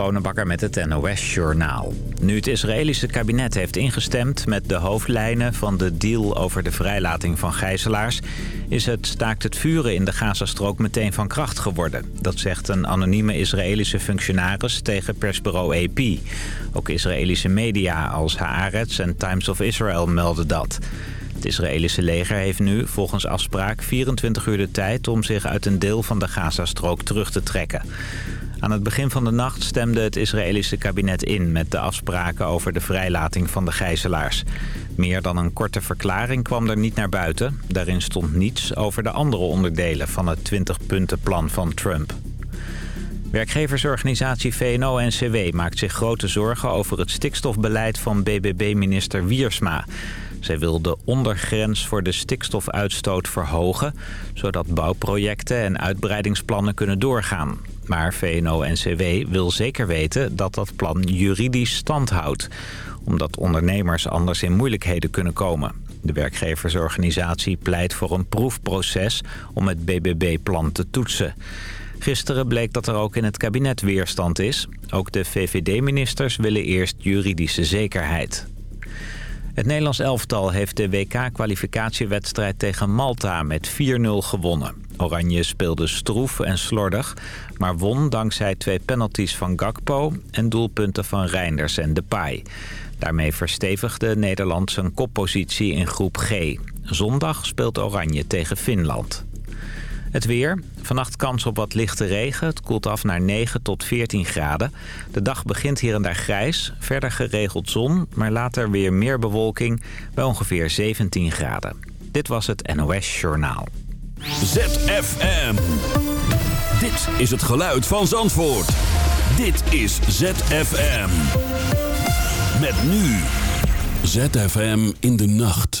Bonenbakker met het NOS Journaal. Nu het Israëlische kabinet heeft ingestemd met de hoofdlijnen van de deal over de vrijlating van gijzelaars... is het staakt het vuren in de Gazastrook meteen van kracht geworden. Dat zegt een anonieme Israëlische functionaris tegen persbureau AP. Ook Israëlische media als Haaretz en Times of Israel melden dat. Het Israëlische leger heeft nu volgens afspraak 24 uur de tijd om zich uit een deel van de Gazastrook terug te trekken. Aan het begin van de nacht stemde het Israëlische kabinet in met de afspraken over de vrijlating van de gijzelaars. Meer dan een korte verklaring kwam er niet naar buiten. Daarin stond niets over de andere onderdelen van het 20-puntenplan van Trump. Werkgeversorganisatie VNO-NCW maakt zich grote zorgen over het stikstofbeleid van BBB-minister Wiersma. Zij wil de ondergrens voor de stikstofuitstoot verhogen... zodat bouwprojecten en uitbreidingsplannen kunnen doorgaan. Maar VNO-NCW wil zeker weten dat dat plan juridisch stand houdt. Omdat ondernemers anders in moeilijkheden kunnen komen. De werkgeversorganisatie pleit voor een proefproces om het BBB-plan te toetsen. Gisteren bleek dat er ook in het kabinet weerstand is. Ook de VVD-ministers willen eerst juridische zekerheid. Het Nederlands elftal heeft de WK-kwalificatiewedstrijd tegen Malta met 4-0 gewonnen. Oranje speelde stroef en slordig, maar won dankzij twee penalties van Gakpo... en doelpunten van Reinders en Depay. Daarmee verstevigde Nederland zijn koppositie in groep G. Zondag speelt Oranje tegen Finland. Het weer. Vannacht kans op wat lichte regen. Het koelt af naar 9 tot 14 graden. De dag begint hier en daar grijs. Verder geregeld zon, maar later weer meer bewolking bij ongeveer 17 graden. Dit was het NOS Journaal. ZFM. Dit is het geluid van Zandvoort. Dit is ZFM. Met nu. ZFM in de nacht.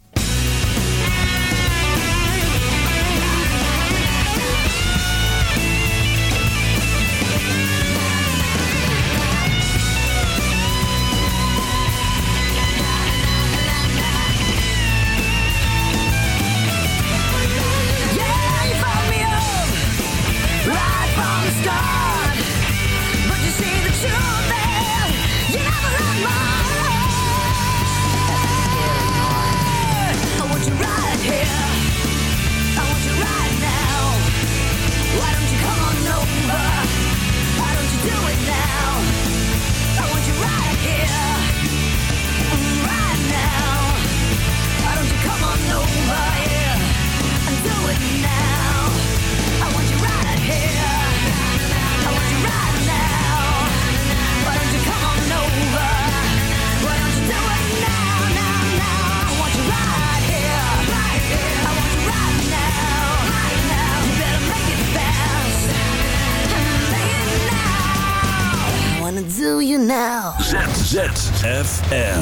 ZFM.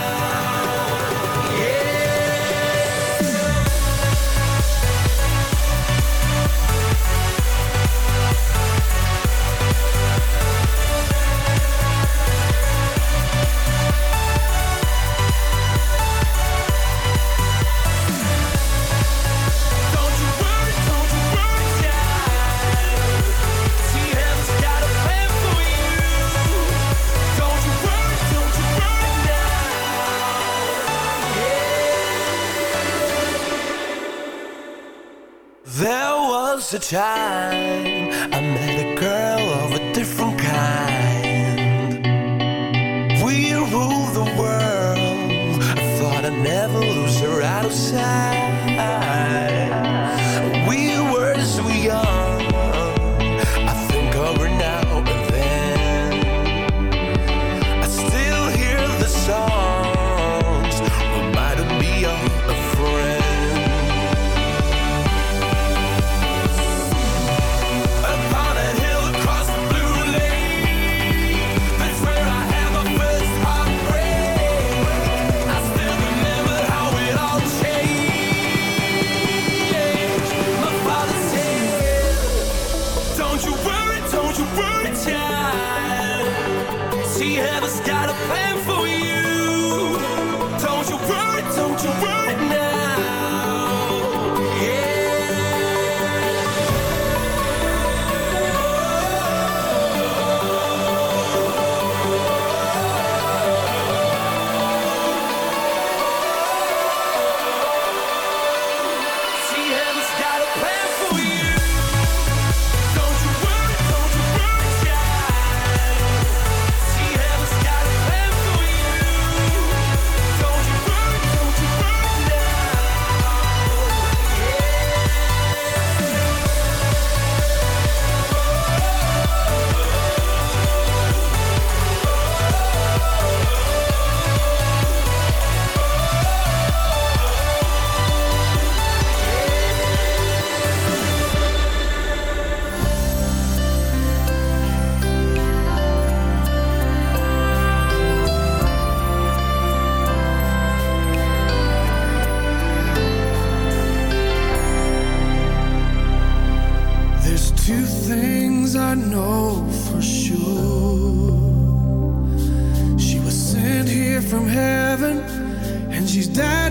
the time. she's dead.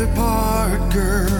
The other part girl.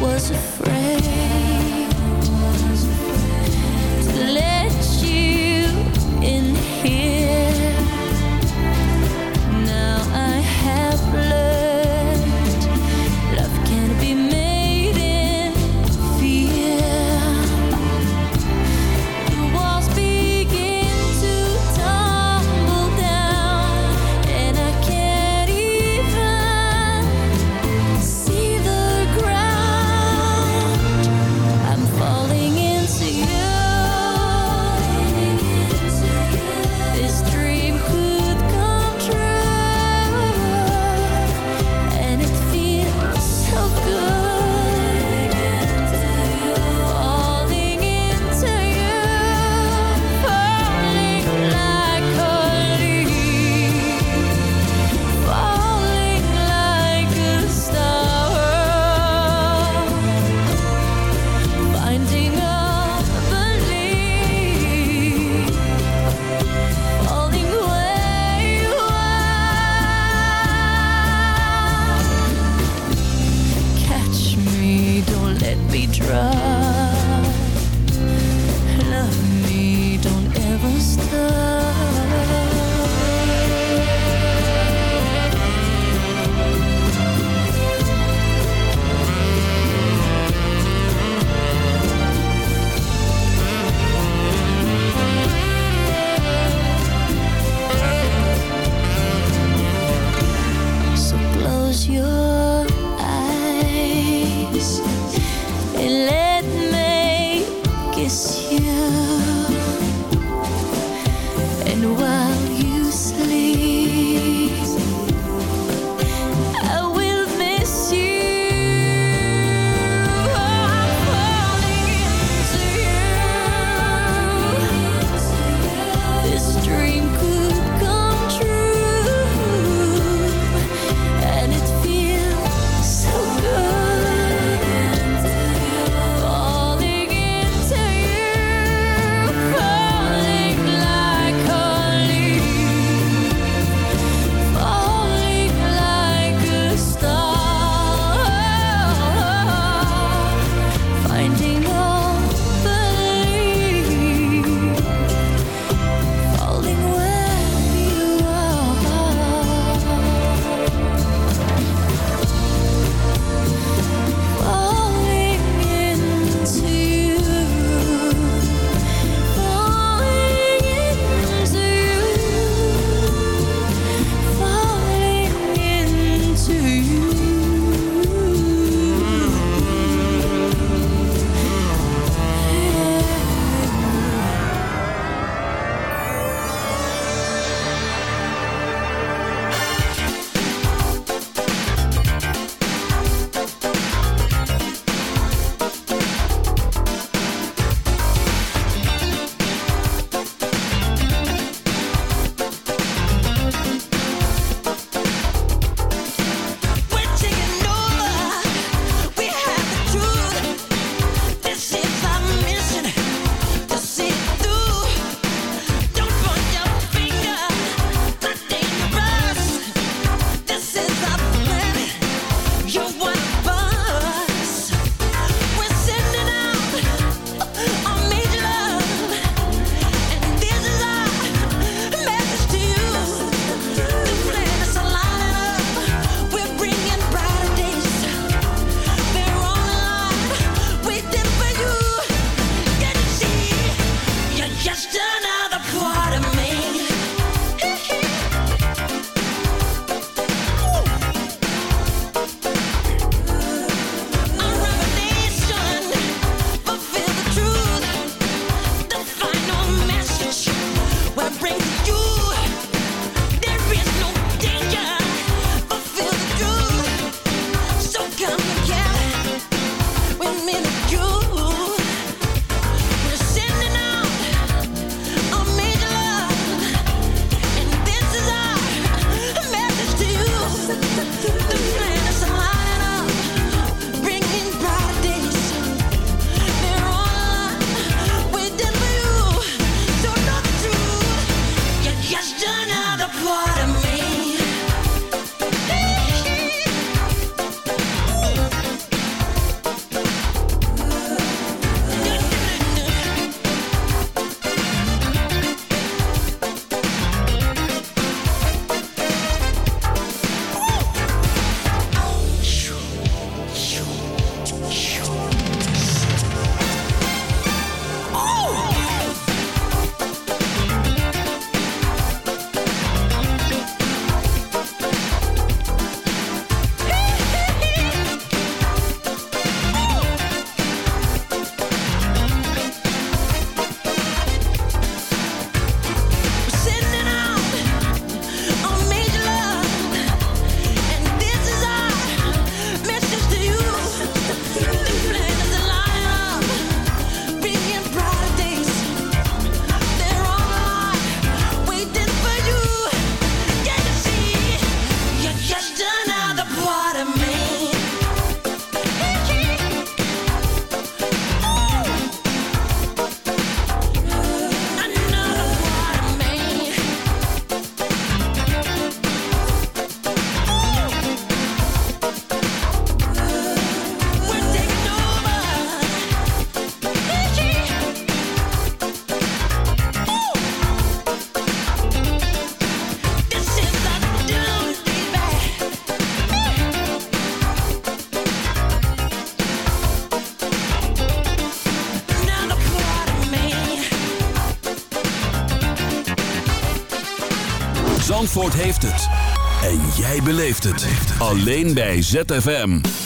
Was afraid to let Alleen bij ZFM.